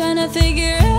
trying to figure out